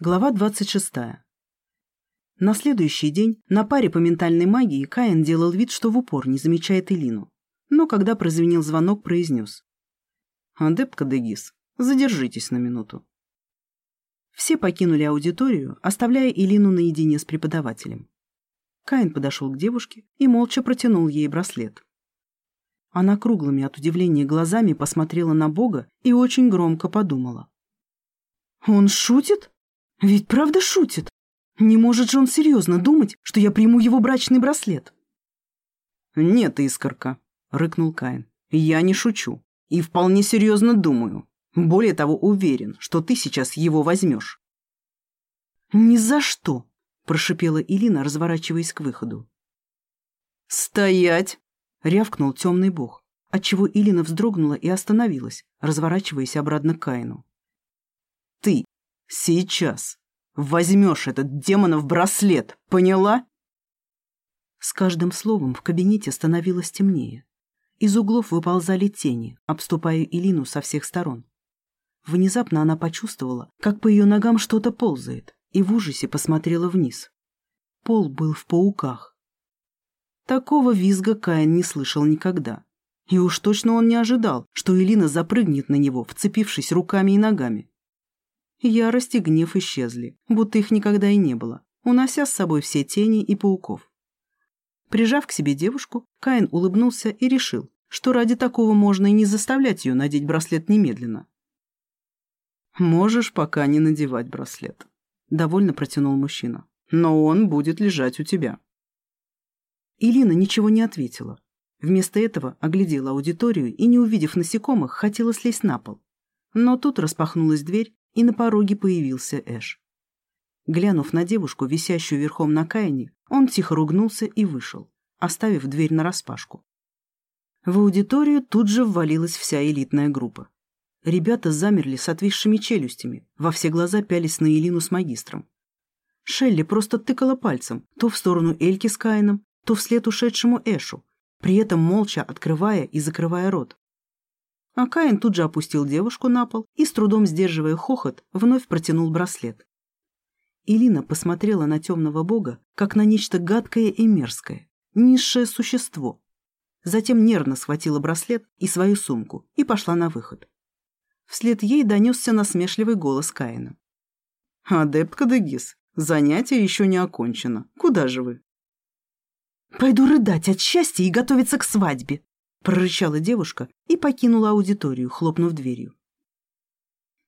Глава 26. На следующий день на паре по ментальной магии Каин делал вид, что в упор не замечает Элину. Но когда прозвенел звонок, произнес. «Адепт Дегис, задержитесь на минуту». Все покинули аудиторию, оставляя Элину наедине с преподавателем. Каин подошел к девушке и молча протянул ей браслет. Она круглыми от удивления глазами посмотрела на Бога и очень громко подумала. «Он шутит?» Ведь правда шутит? Не может же он серьезно думать, что я приму его брачный браслет? Нет, искорка, рыкнул Каин. Я не шучу. И вполне серьезно думаю. Более того, уверен, что ты сейчас его возьмешь. Ни за что, прошипела Илина, разворачиваясь к выходу. «Стоять!» — рявкнул темный бог, отчего Илина вздрогнула и остановилась, разворачиваясь обратно к Каину. «Ты Сейчас. Возьмешь этот демонов браслет, поняла? С каждым словом в кабинете становилось темнее. Из углов выползали тени, обступая Илину со всех сторон. Внезапно она почувствовала, как по ее ногам что-то ползает, и в ужасе посмотрела вниз. Пол был в пауках. Такого визга Каин не слышал никогда. И уж точно он не ожидал, что Илина запрыгнет на него, вцепившись руками и ногами. Ярость и гнев исчезли, будто их никогда и не было, унося с собой все тени и пауков. Прижав к себе девушку, Каин улыбнулся и решил, что ради такого можно и не заставлять ее надеть браслет немедленно. «Можешь пока не надевать браслет», — довольно протянул мужчина. «Но он будет лежать у тебя». Илина ничего не ответила. Вместо этого оглядела аудиторию и, не увидев насекомых, хотела слезть на пол. Но тут распахнулась дверь, и на пороге появился Эш. Глянув на девушку, висящую верхом на Каине, он тихо ругнулся и вышел, оставив дверь нараспашку. В аудиторию тут же ввалилась вся элитная группа. Ребята замерли с отвисшими челюстями, во все глаза пялись на Элину с магистром. Шелли просто тыкала пальцем то в сторону Эльки с Каином, то вслед ушедшему Эшу, при этом молча открывая и закрывая рот. А Каин тут же опустил девушку на пол и, с трудом сдерживая хохот, вновь протянул браслет. Илина посмотрела на темного бога, как на нечто гадкое и мерзкое, низшее существо. Затем нервно схватила браслет и свою сумку и пошла на выход. Вслед ей донесся насмешливый голос Каина. «Адепт Кадегис, занятие еще не окончено. Куда же вы?» «Пойду рыдать от счастья и готовиться к свадьбе», прорычала девушка и покинула аудиторию, хлопнув дверью.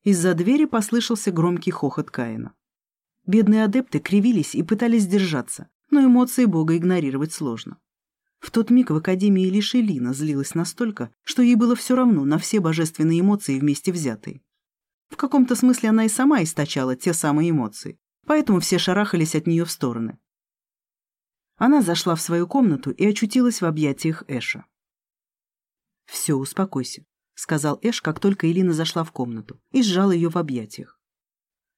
Из-за двери послышался громкий хохот Каина. Бедные адепты кривились и пытались держаться, но эмоции бога игнорировать сложно. В тот миг в Академии лишь Элина злилась настолько, что ей было все равно на все божественные эмоции вместе взятые. В каком-то смысле она и сама источала те самые эмоции, поэтому все шарахались от нее в стороны. Она зашла в свою комнату и очутилась в объятиях Эша. «Все, успокойся», — сказал Эш, как только Элина зашла в комнату, и сжал ее в объятиях.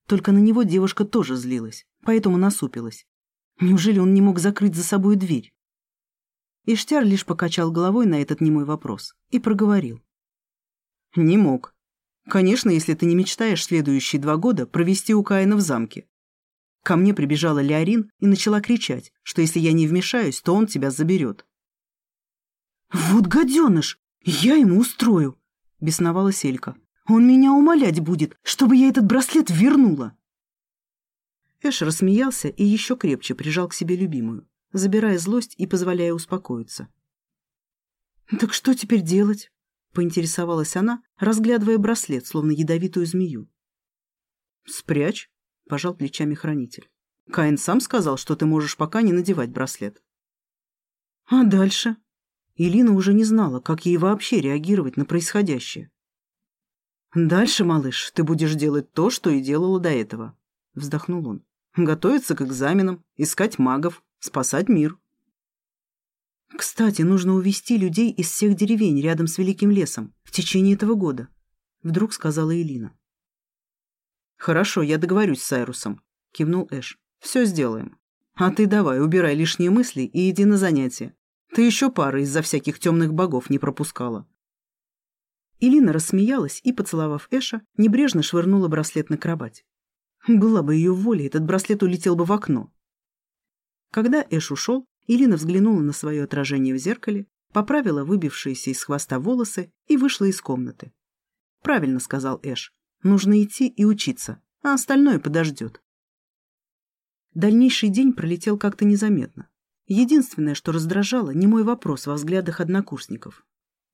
Только на него девушка тоже злилась, поэтому насупилась. Неужели он не мог закрыть за собой дверь? Иштяр лишь покачал головой на этот немой вопрос и проговорил. «Не мог. Конечно, если ты не мечтаешь следующие два года провести у Каина в замке. Ко мне прибежала Леорин и начала кричать, что если я не вмешаюсь, то он тебя заберет». «Вот гаденыш!» «Я ему устрою!» — бесновалась Элька. «Он меня умолять будет, чтобы я этот браслет вернула!» Эш рассмеялся и еще крепче прижал к себе любимую, забирая злость и позволяя успокоиться. «Так что теперь делать?» — поинтересовалась она, разглядывая браслет, словно ядовитую змею. «Спрячь», — пожал плечами хранитель. «Каин сам сказал, что ты можешь пока не надевать браслет». «А дальше?» Илина уже не знала, как ей вообще реагировать на происходящее. «Дальше, малыш, ты будешь делать то, что и делала до этого», — вздохнул он. «Готовиться к экзаменам, искать магов, спасать мир». «Кстати, нужно увести людей из всех деревень рядом с Великим лесом в течение этого года», — вдруг сказала Элина. «Хорошо, я договорюсь с Сайрусом», — кивнул Эш. «Все сделаем. А ты давай, убирай лишние мысли и иди на занятия. Ты еще пары из-за всяких темных богов не пропускала. Илина рассмеялась и, поцеловав Эша, небрежно швырнула браслет на кровать. Была бы ее воля, этот браслет улетел бы в окно. Когда Эш ушел, Илина взглянула на свое отражение в зеркале, поправила выбившиеся из хвоста волосы и вышла из комнаты. «Правильно», — сказал Эш. «Нужно идти и учиться, а остальное подождет». Дальнейший день пролетел как-то незаметно. Единственное, что раздражало, не мой вопрос во взглядах однокурсников.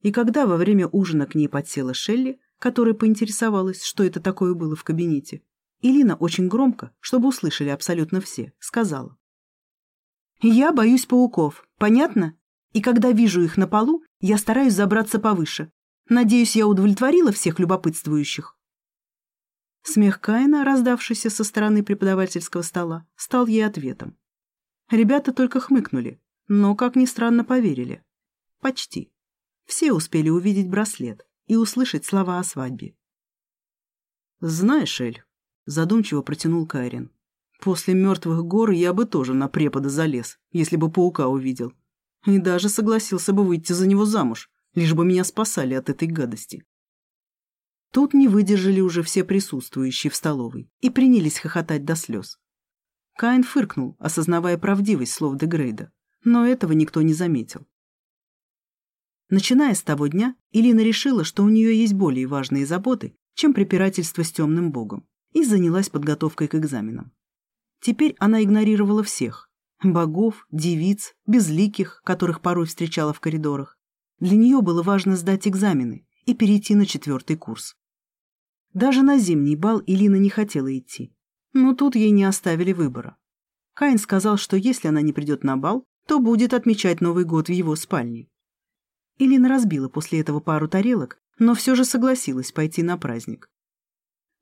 И когда во время ужина к ней подсела Шелли, которая поинтересовалась, что это такое было в кабинете, Илина очень громко, чтобы услышали абсолютно все, сказала. «Я боюсь пауков, понятно? И когда вижу их на полу, я стараюсь забраться повыше. Надеюсь, я удовлетворила всех любопытствующих». Смех Каина, раздавшийся со стороны преподавательского стола, стал ей ответом. Ребята только хмыкнули, но, как ни странно, поверили. Почти. Все успели увидеть браслет и услышать слова о свадьбе. «Знаешь, Эль», — задумчиво протянул Кайрин, «после мертвых гор я бы тоже на препода залез, если бы паука увидел. И даже согласился бы выйти за него замуж, лишь бы меня спасали от этой гадости». Тут не выдержали уже все присутствующие в столовой и принялись хохотать до слез. Каин фыркнул, осознавая правдивость слов Дегрейда, но этого никто не заметил. Начиная с того дня, Илина решила, что у нее есть более важные заботы, чем препирательство с темным богом, и занялась подготовкой к экзаменам. Теперь она игнорировала всех – богов, девиц, безликих, которых порой встречала в коридорах. Для нее было важно сдать экзамены и перейти на четвертый курс. Даже на зимний бал Илина не хотела идти, но тут ей не оставили выбора. Каин сказал, что если она не придет на бал, то будет отмечать Новый год в его спальне. Илина разбила после этого пару тарелок, но все же согласилась пойти на праздник.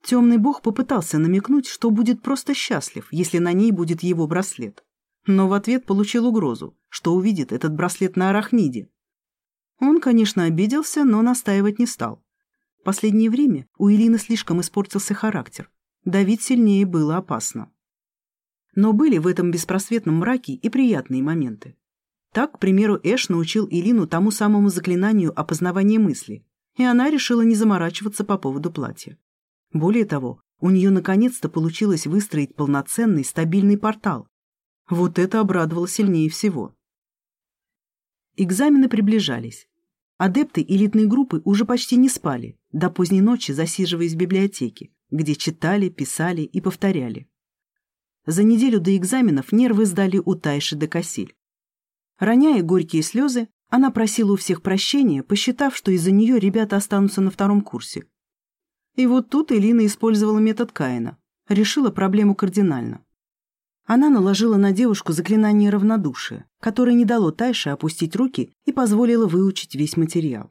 Темный бог попытался намекнуть, что будет просто счастлив, если на ней будет его браслет. Но в ответ получил угрозу, что увидит этот браслет на арахниде. Он, конечно, обиделся, но настаивать не стал. Последнее время у Илины слишком испортился характер. Давить сильнее было опасно. Но были в этом беспросветном мраке и приятные моменты. Так, к примеру, Эш научил Илину тому самому заклинанию опознавания мысли, и она решила не заморачиваться по поводу платья. Более того, у нее наконец-то получилось выстроить полноценный стабильный портал. Вот это обрадовало сильнее всего. Экзамены приближались. Адепты элитной группы уже почти не спали, до поздней ночи засиживаясь в библиотеке, где читали, писали и повторяли. За неделю до экзаменов нервы сдали у Тайши до Кассиль. Роняя горькие слезы, она просила у всех прощения, посчитав, что из-за нее ребята останутся на втором курсе. И вот тут Элина использовала метод Каина, решила проблему кардинально. Она наложила на девушку заклинание равнодушия, которое не дало Тайше опустить руки и позволило выучить весь материал.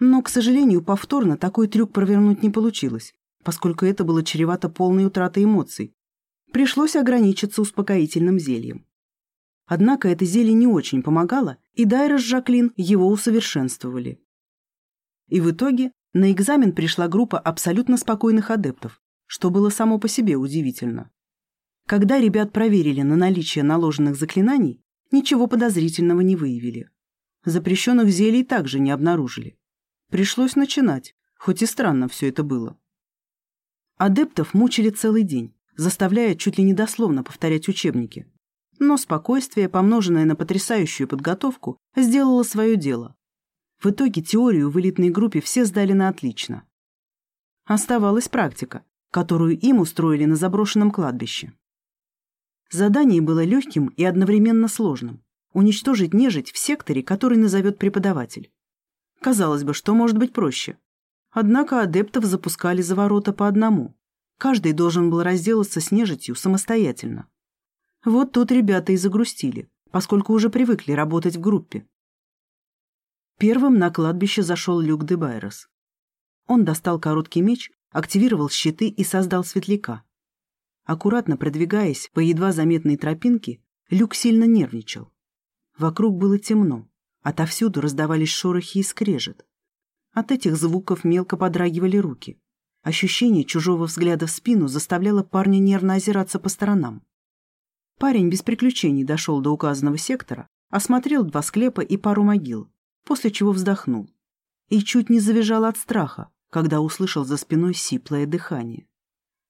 Но, к сожалению, повторно такой трюк провернуть не получилось, поскольку это было чревато полной утратой эмоций. Пришлось ограничиться успокоительным зельем. Однако это зелье не очень помогало, и Дайра с Жаклин его усовершенствовали. И в итоге на экзамен пришла группа абсолютно спокойных адептов, что было само по себе удивительно. Когда ребят проверили на наличие наложенных заклинаний, ничего подозрительного не выявили. Запрещенных зелий также не обнаружили. Пришлось начинать, хоть и странно все это было. Адептов мучили целый день, заставляя чуть ли не дословно повторять учебники, но спокойствие, помноженное на потрясающую подготовку, сделало свое дело. В итоге теорию в элитной группе все сдали на отлично. Оставалась практика, которую им устроили на заброшенном кладбище. Задание было легким и одновременно сложным – уничтожить нежить в секторе, который назовет преподаватель. Казалось бы, что может быть проще? Однако адептов запускали за ворота по одному. Каждый должен был разделаться с нежитью самостоятельно. Вот тут ребята и загрустили, поскольку уже привыкли работать в группе. Первым на кладбище зашел Люк де Байрос. Он достал короткий меч, активировал щиты и создал светляка. Аккуратно продвигаясь по едва заметной тропинке, Люк сильно нервничал. Вокруг было темно, отовсюду раздавались шорохи и скрежет. От этих звуков мелко подрагивали руки. Ощущение чужого взгляда в спину заставляло парня нервно озираться по сторонам. Парень без приключений дошел до указанного сектора, осмотрел два склепа и пару могил, после чего вздохнул. И чуть не завизжал от страха, когда услышал за спиной сиплое дыхание.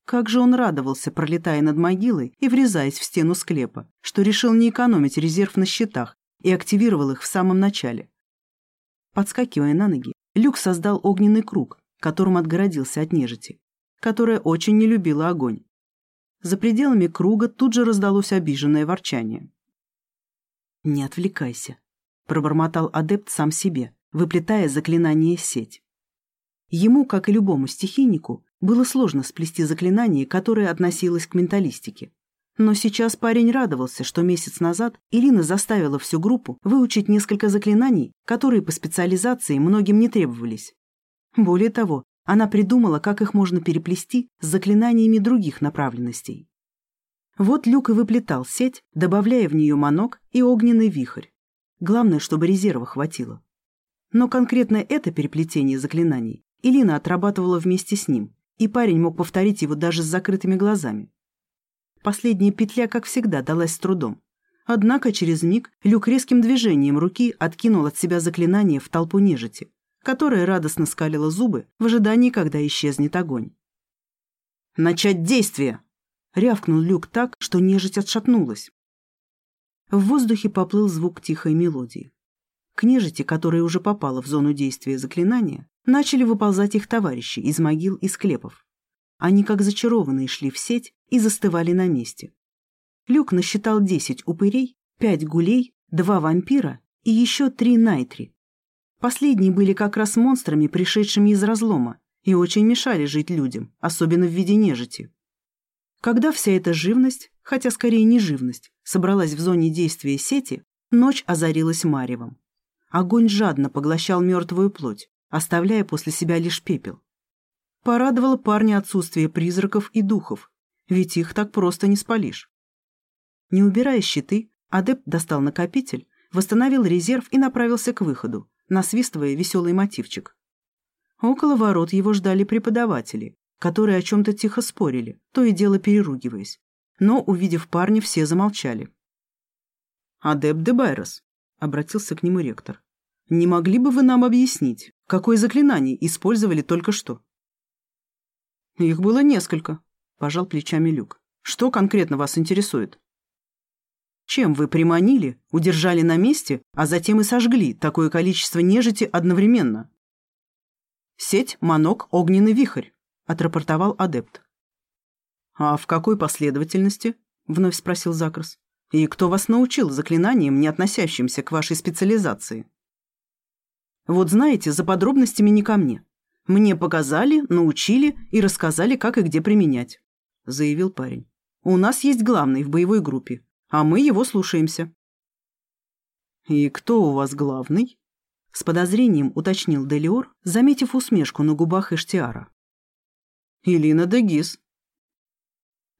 Как же он радовался, пролетая над могилой и врезаясь в стену склепа, что решил не экономить резерв на счетах и активировал их в самом начале. Подскакивая на ноги, Люк создал огненный круг, которым отгородился от нежити, которая очень не любила огонь. За пределами круга тут же раздалось обиженное ворчание. «Не отвлекайся», — пробормотал адепт сам себе, выплетая заклинание сеть. Ему, как и любому стихийнику, было сложно сплести заклинание, которое относилось к менталистике. Но сейчас парень радовался, что месяц назад Ирина заставила всю группу выучить несколько заклинаний, которые по специализации многим не требовались. Более того, она придумала, как их можно переплести с заклинаниями других направленностей. Вот Люк и выплетал сеть, добавляя в нее манок и огненный вихрь. Главное, чтобы резерва хватило. Но конкретно это переплетение заклинаний Илина отрабатывала вместе с ним, и парень мог повторить его даже с закрытыми глазами. Последняя петля, как всегда, далась с трудом. Однако через миг Люк резким движением руки откинул от себя заклинание в толпу нежити, которая радостно скалила зубы в ожидании, когда исчезнет огонь. «Начать действие!» — рявкнул Люк так, что нежить отшатнулась. В воздухе поплыл звук тихой мелодии. К нежити, которая уже попала в зону действия заклинания, начали выползать их товарищи из могил и склепов. Они, как зачарованные, шли в сеть и застывали на месте. Люк насчитал десять упырей, пять гулей, два вампира и еще три найтри. Последние были как раз монстрами, пришедшими из разлома, и очень мешали жить людям, особенно в виде нежити. Когда вся эта живность, хотя скорее не живность, собралась в зоне действия сети, ночь озарилась маревом. Огонь жадно поглощал мертвую плоть, оставляя после себя лишь пепел. Порадовало парня отсутствие призраков и духов, ведь их так просто не спалишь. Не убирая щиты, адепт достал накопитель, восстановил резерв и направился к выходу, насвистывая веселый мотивчик. Около ворот его ждали преподаватели, которые о чем-то тихо спорили, то и дело переругиваясь. Но, увидев парня, все замолчали. «Адепт де Байрос», — обратился к нему ректор, — «не могли бы вы нам объяснить, какое заклинание использовали только что?» «Их было несколько», — пожал плечами Люк. «Что конкретно вас интересует?» «Чем вы приманили, удержали на месте, а затем и сожгли такое количество нежити одновременно?» «Сеть, манок, огненный вихрь», — отрапортовал адепт. «А в какой последовательности?» — вновь спросил Закрос. «И кто вас научил заклинаниям, не относящимся к вашей специализации?» «Вот знаете, за подробностями не ко мне. Мне показали, научили и рассказали, как и где применять», — заявил парень. «У нас есть главный в боевой группе, а мы его слушаемся». «И кто у вас главный?» — с подозрением уточнил Делиор, заметив усмешку на губах Эштиара. «Илина Дегис».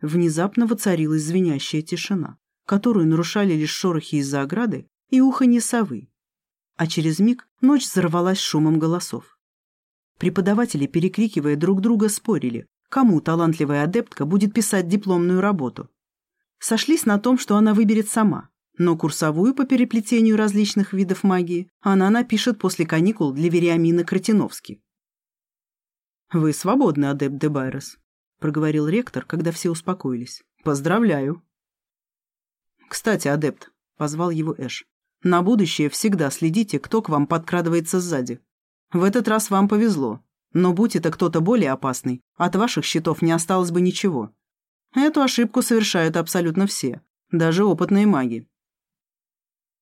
Внезапно воцарилась звенящая тишина, которую нарушали лишь шорохи из-за ограды и уханье совы. А через миг ночь взорвалась шумом голосов. Преподаватели, перекрикивая друг друга, спорили, кому талантливая адептка будет писать дипломную работу. Сошлись на том, что она выберет сама, но курсовую по переплетению различных видов магии она напишет после каникул для Вериамина Кротиновски. «Вы свободны, адепт де Байрос», — проговорил ректор, когда все успокоились. «Поздравляю». «Кстати, адепт», — позвал его Эш, — «на будущее всегда следите, кто к вам подкрадывается сзади. В этот раз вам повезло. Но будь это кто-то более опасный, от ваших счетов не осталось бы ничего. Эту ошибку совершают абсолютно все, даже опытные маги.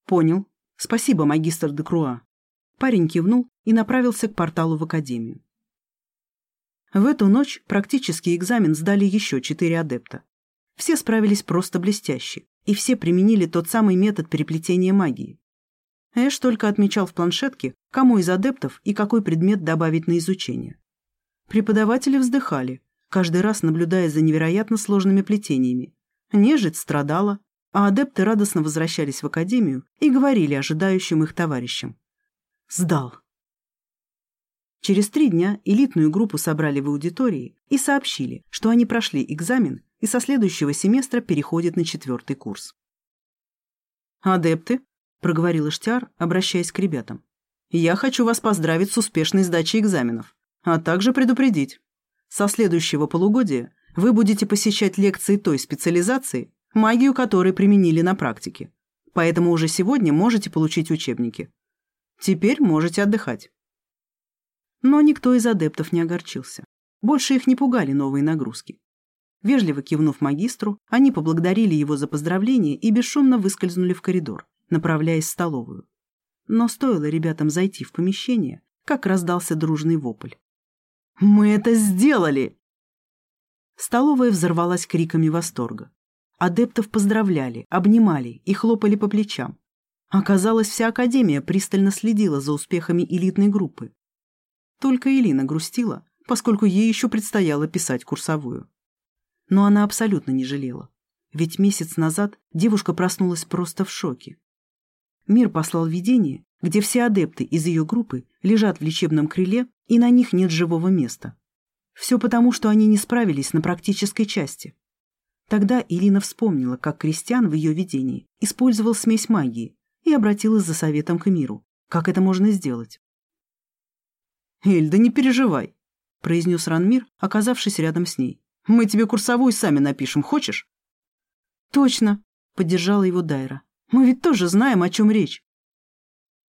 Понял. Спасибо, магистр Декруа. Парень кивнул и направился к порталу в академию. В эту ночь практический экзамен сдали еще четыре адепта. Все справились просто блестяще, и все применили тот самый метод переплетения магии. Эш только отмечал в планшетке, кому из адептов и какой предмет добавить на изучение. Преподаватели вздыхали, каждый раз наблюдая за невероятно сложными плетениями. Нежить страдала, а адепты радостно возвращались в академию и говорили ожидающим их товарищам. «Сдал». Через три дня элитную группу собрали в аудитории и сообщили, что они прошли экзамен и со следующего семестра переходят на четвертый курс. Адепты, — проговорил Иштяр, обращаясь к ребятам. «Я хочу вас поздравить с успешной сдачей экзаменов, а также предупредить. Со следующего полугодия вы будете посещать лекции той специализации, магию которой применили на практике. Поэтому уже сегодня можете получить учебники. Теперь можете отдыхать. Но никто из адептов не огорчился. Больше их не пугали новые нагрузки. Вежливо кивнув магистру, они поблагодарили его за поздравление и бесшумно выскользнули в коридор, направляясь в столовую. Но стоило ребятам зайти в помещение, как раздался дружный вопль. «Мы это сделали!» Столовая взорвалась криками восторга. Адептов поздравляли, обнимали и хлопали по плечам. Оказалось, вся Академия пристально следила за успехами элитной группы. Только Элина грустила, поскольку ей еще предстояло писать курсовую. Но она абсолютно не жалела. Ведь месяц назад девушка проснулась просто в шоке. Мир послал видение, где все адепты из ее группы лежат в лечебном крыле, и на них нет живого места. Все потому, что они не справились на практической части. Тогда Ирина вспомнила, как Кристиан в ее видении использовал смесь магии и обратилась за советом к миру. Как это можно сделать? «Эль, да не переживай», — произнес Ранмир, оказавшись рядом с ней. «Мы тебе курсовую сами напишем, хочешь?» «Точно», — поддержала его Дайра. «Мы ведь тоже знаем, о чем речь».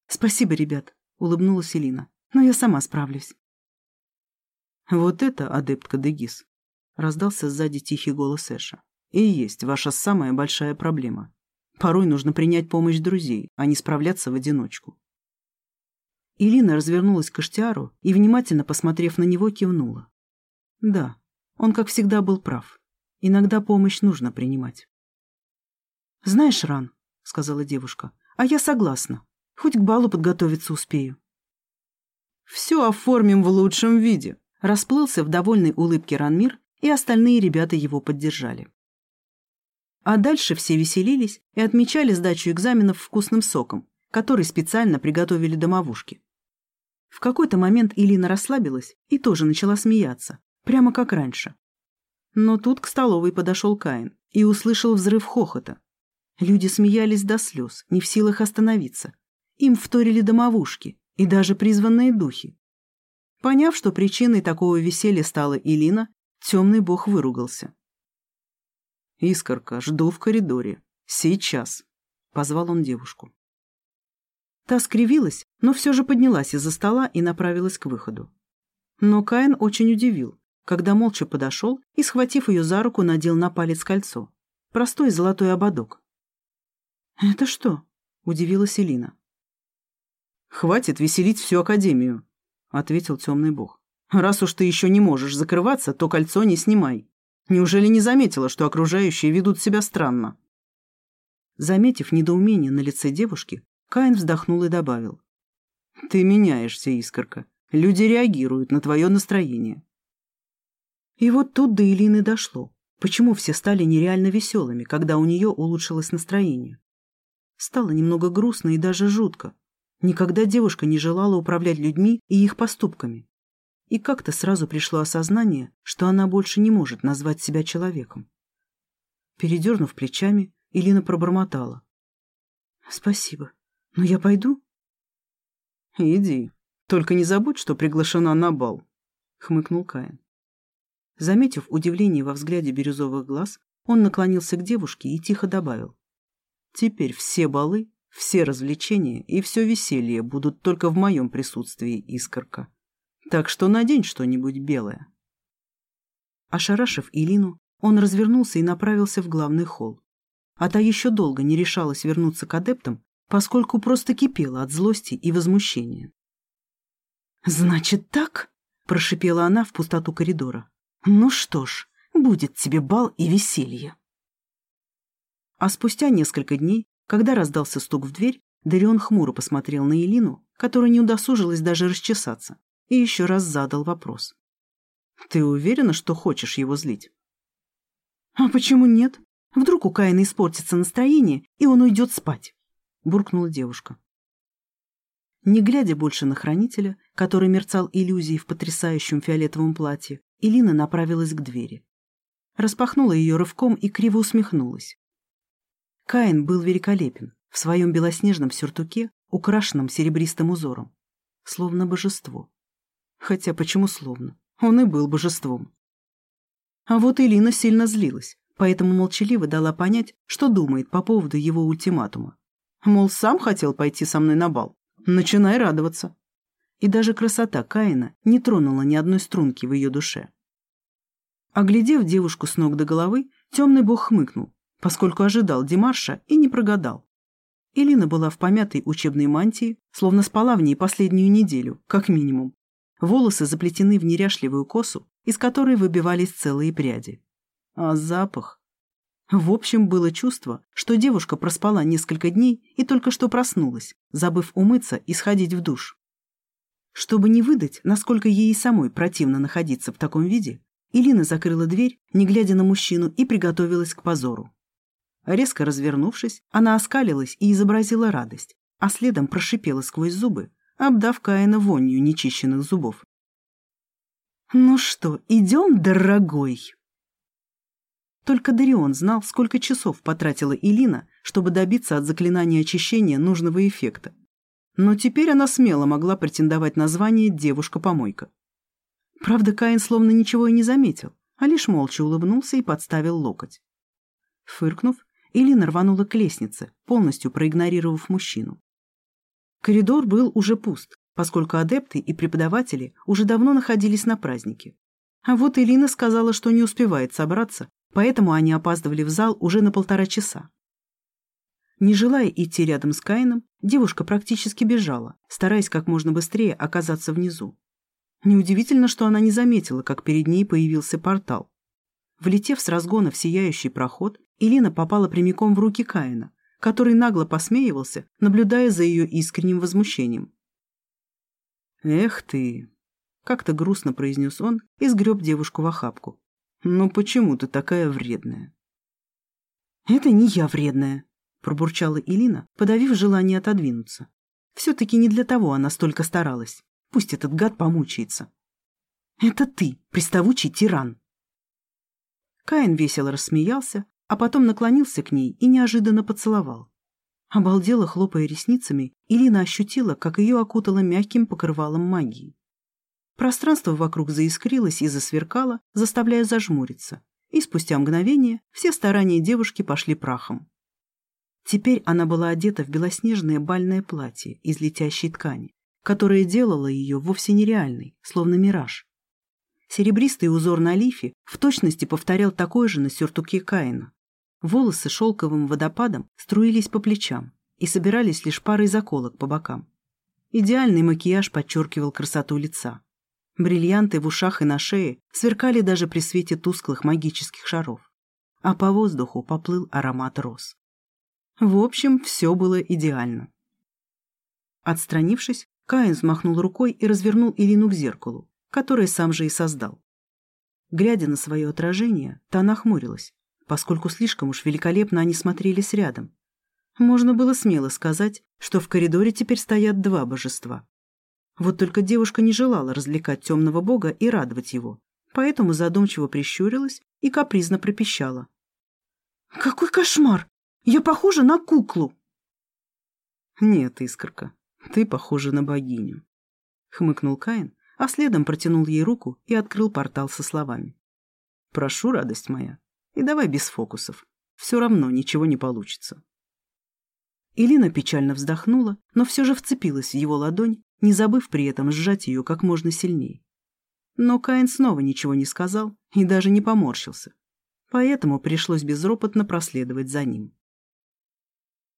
«Спасибо, ребят», — улыбнулась Элина. «Но я сама справлюсь». «Вот это, адептка Дегис», — раздался сзади тихий голос Эша. «И есть ваша самая большая проблема. Порой нужно принять помощь друзей, а не справляться в одиночку». Илина развернулась к Аштиару и, внимательно посмотрев на него, кивнула. «Да, он, как всегда, был прав. Иногда помощь нужно принимать». «Знаешь, Ран», — сказала девушка, — «а я согласна. Хоть к балу подготовиться успею». «Все оформим в лучшем виде», — расплылся в довольной улыбке Ранмир, и остальные ребята его поддержали. А дальше все веселились и отмечали сдачу экзаменов вкусным соком, который специально приготовили домовушки. В какой-то момент Илина расслабилась и тоже начала смеяться, прямо как раньше. Но тут к столовой подошел Каин и услышал взрыв хохота. Люди смеялись до слез, не в силах остановиться. Им вторили домовушки и даже призванные духи. Поняв, что причиной такого веселья стала Илина, темный бог выругался. «Искорка, жду в коридоре. Сейчас», — позвал он девушку. Та скривилась, но все же поднялась из-за стола и направилась к выходу. Но Каин очень удивил, когда молча подошел и, схватив ее за руку, надел на палец кольцо. Простой золотой ободок. «Это что?» — удивилась Элина. «Хватит веселить всю Академию», — ответил темный бог. «Раз уж ты еще не можешь закрываться, то кольцо не снимай. Неужели не заметила, что окружающие ведут себя странно?» Заметив недоумение на лице девушки, Каин вздохнул и добавил. «Ты меняешься, искорка. Люди реагируют на твое настроение». И вот тут до Илины дошло. Почему все стали нереально веселыми, когда у нее улучшилось настроение? Стало немного грустно и даже жутко. Никогда девушка не желала управлять людьми и их поступками. И как-то сразу пришло осознание, что она больше не может назвать себя человеком. Передернув плечами, Илина пробормотала. «Спасибо. Но я пойду?» «Иди. Только не забудь, что приглашена на бал», — хмыкнул Каин. Заметив удивление во взгляде бирюзовых глаз, он наклонился к девушке и тихо добавил. «Теперь все балы, все развлечения и все веселье будут только в моем присутствии, искорка. Так что надень что-нибудь белое». Ошарашив Илину, он развернулся и направился в главный холл. А та еще долго не решалась вернуться к адептам, поскольку просто кипела от злости и возмущения. «Значит так?» – прошипела она в пустоту коридора. «Ну что ж, будет тебе бал и веселье». А спустя несколько дней, когда раздался стук в дверь, Дарион хмуро посмотрел на Елину, которая не удосужилась даже расчесаться, и еще раз задал вопрос. «Ты уверена, что хочешь его злить?» «А почему нет? Вдруг у Каина испортится настроение, и он уйдет спать?» — буркнула девушка. Не глядя больше на хранителя, который мерцал иллюзией в потрясающем фиолетовом платье, Илина направилась к двери. Распахнула ее рывком и криво усмехнулась. Каин был великолепен в своем белоснежном сюртуке, украшенном серебристым узором. Словно божество. Хотя почему словно? Он и был божеством. А вот Илина сильно злилась, поэтому молчаливо дала понять, что думает по поводу его ультиматума. Мол, сам хотел пойти со мной на бал. Начинай радоваться. И даже красота Каина не тронула ни одной струнки в ее душе. Оглядев девушку с ног до головы, темный бог хмыкнул, поскольку ожидал Димарша и не прогадал. Элина была в помятой учебной мантии, словно спала в ней последнюю неделю, как минимум. Волосы заплетены в неряшливую косу, из которой выбивались целые пряди. А запах... В общем, было чувство, что девушка проспала несколько дней и только что проснулась, забыв умыться и сходить в душ. Чтобы не выдать, насколько ей самой противно находиться в таком виде, Илина закрыла дверь, не глядя на мужчину, и приготовилась к позору. Резко развернувшись, она оскалилась и изобразила радость, а следом прошипела сквозь зубы, обдав Каина вонью нечищенных зубов. «Ну что, идем, дорогой?» Только Дарион знал, сколько часов потратила Илина, чтобы добиться от заклинания очищения нужного эффекта. Но теперь она смело могла претендовать на звание «девушка-помойка». Правда, Каин словно ничего и не заметил, а лишь молча улыбнулся и подставил локоть. Фыркнув, Элина рванула к лестнице, полностью проигнорировав мужчину. Коридор был уже пуст, поскольку адепты и преподаватели уже давно находились на празднике. А вот Элина сказала, что не успевает собраться, поэтому они опаздывали в зал уже на полтора часа. Не желая идти рядом с Каином, девушка практически бежала, стараясь как можно быстрее оказаться внизу. Неудивительно, что она не заметила, как перед ней появился портал. Влетев с разгона в сияющий проход, Илина попала прямиком в руки Каина, который нагло посмеивался, наблюдая за ее искренним возмущением. «Эх ты!» — как-то грустно произнес он и сгреб девушку в охапку. «Ну почему ты такая вредная?» «Это не я вредная», — пробурчала Илина, подавив желание отодвинуться. Все-таки не для того она столько старалась. Пусть этот гад помучается. «Это ты, приставучий тиран!» Каин весело рассмеялся, а потом наклонился к ней и неожиданно поцеловал. Обалдела, хлопая ресницами, Илина ощутила, как ее окутало мягким покрывалом магии. Пространство вокруг заискрилось и засверкало, заставляя зажмуриться, и спустя мгновение все старания девушки пошли прахом. Теперь она была одета в белоснежное бальное платье из летящей ткани, которое делало ее вовсе нереальной, словно мираж. Серебристый узор на лифе в точности повторял такой же на сюртуке Каина. Волосы шелковым водопадом струились по плечам и собирались лишь парой заколок по бокам. Идеальный макияж подчеркивал красоту лица. Бриллианты в ушах и на шее сверкали даже при свете тусклых магических шаров. А по воздуху поплыл аромат роз. В общем, все было идеально. Отстранившись, Каин взмахнул рукой и развернул Ирину к зеркалу, которое сам же и создал. Глядя на свое отражение, та нахмурилась, поскольку слишком уж великолепно они смотрелись рядом. Можно было смело сказать, что в коридоре теперь стоят два божества. Вот только девушка не желала развлекать темного бога и радовать его, поэтому задумчиво прищурилась и капризно пропищала. «Какой кошмар! Я похожа на куклу!» «Нет, искорка, ты похожа на богиню», — хмыкнул Каин, а следом протянул ей руку и открыл портал со словами. «Прошу, радость моя, и давай без фокусов. Все равно ничего не получится. Илина печально вздохнула, но все же вцепилась в его ладонь, не забыв при этом сжать ее как можно сильнее. Но Каин снова ничего не сказал и даже не поморщился. Поэтому пришлось безропотно проследовать за ним.